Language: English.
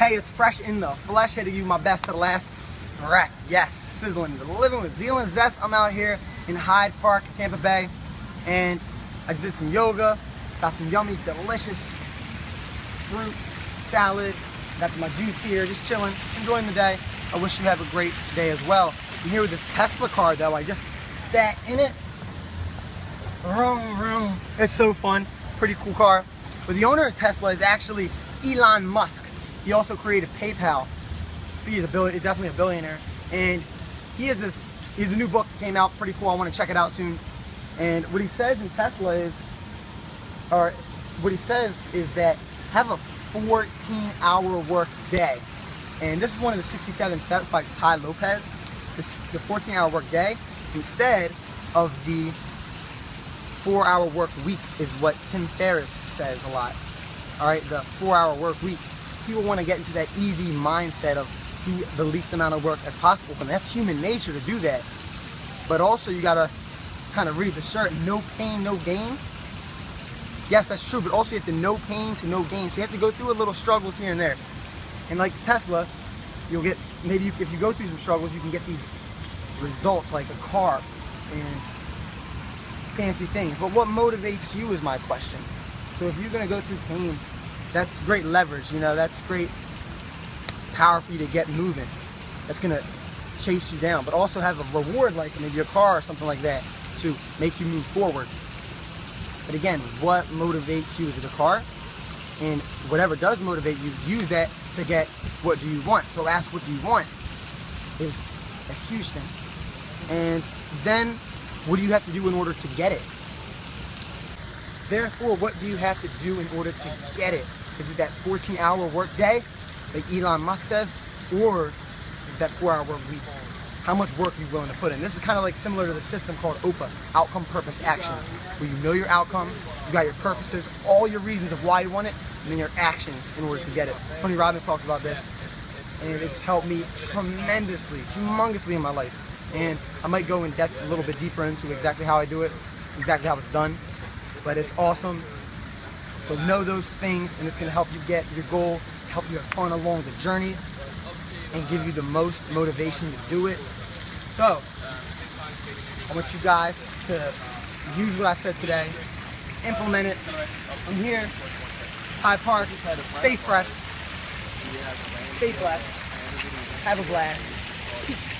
Hey, it's fresh in the flesh hitting you my best to the last. Wreck, yes, sizzling. Living with Zealand Zest. I'm out here in Hyde Park, Tampa Bay, and I did some yoga, got some yummy, delicious fruit, salad, got my juice here, just chilling, enjoying the day. I wish you have a great day as well. I'm here with this Tesla car though. I just sat in it. Vroom, vroom. It's so fun. Pretty cool car. But the owner of Tesla is actually Elon Musk. He also created PayPal. He's a billion, definitely a billionaire. And he has this, he has a new book came out, pretty cool. I want to check it out soon. And what he says in Tesla is, or what he says is that have a 14 hour work day. And this is one of the 67 steps by Tai Lopez, this, the 14 hour work day, instead of the four hour work week is what Tim Ferriss says a lot. All right, the four hour work week. People want to get into that easy mindset of the least amount of work as possible. And that's human nature to do that. But also you gotta kind of read the shirt, no pain, no gain. Yes, that's true, but also you have to no pain to no gain. So you have to go through a little struggles here and there. And like Tesla, you'll get, maybe if you go through some struggles, you can get these results like a car and fancy things. But what motivates you is my question. So if you're gonna go through pain, that's great leverage, you know, that's great power for you to get moving. That's gonna chase you down, but also have a reward like maybe a car or something like that to make you move forward. But again, what motivates you? Is it a car? And whatever does motivate you, use that to get what do you want. So ask what do you want is a huge thing. And then what do you have to do in order to get it? Therefore, what do you have to do in order to get it? Is it that 14 hour work day, like Elon Musk says, or is that four hour week? how much work are you're willing to put in. This is kind of like similar to the system called OPA, Outcome Purpose Action, where you know your outcome, you got your purposes, all your reasons of why you want it, and then your actions in order to get it. Tony Robbins talks about this, and it's helped me tremendously, humongously in my life. And I might go in depth a little bit deeper into exactly how I do it, exactly how it's done, but it's awesome. So know those things, and it's gonna help you get your goal, help you have fun along the journey, and give you the most motivation to do it. So, I want you guys to use what I said today, implement it. I'm here, Hyde Park, stay fresh, stay blessed, have a blast, peace.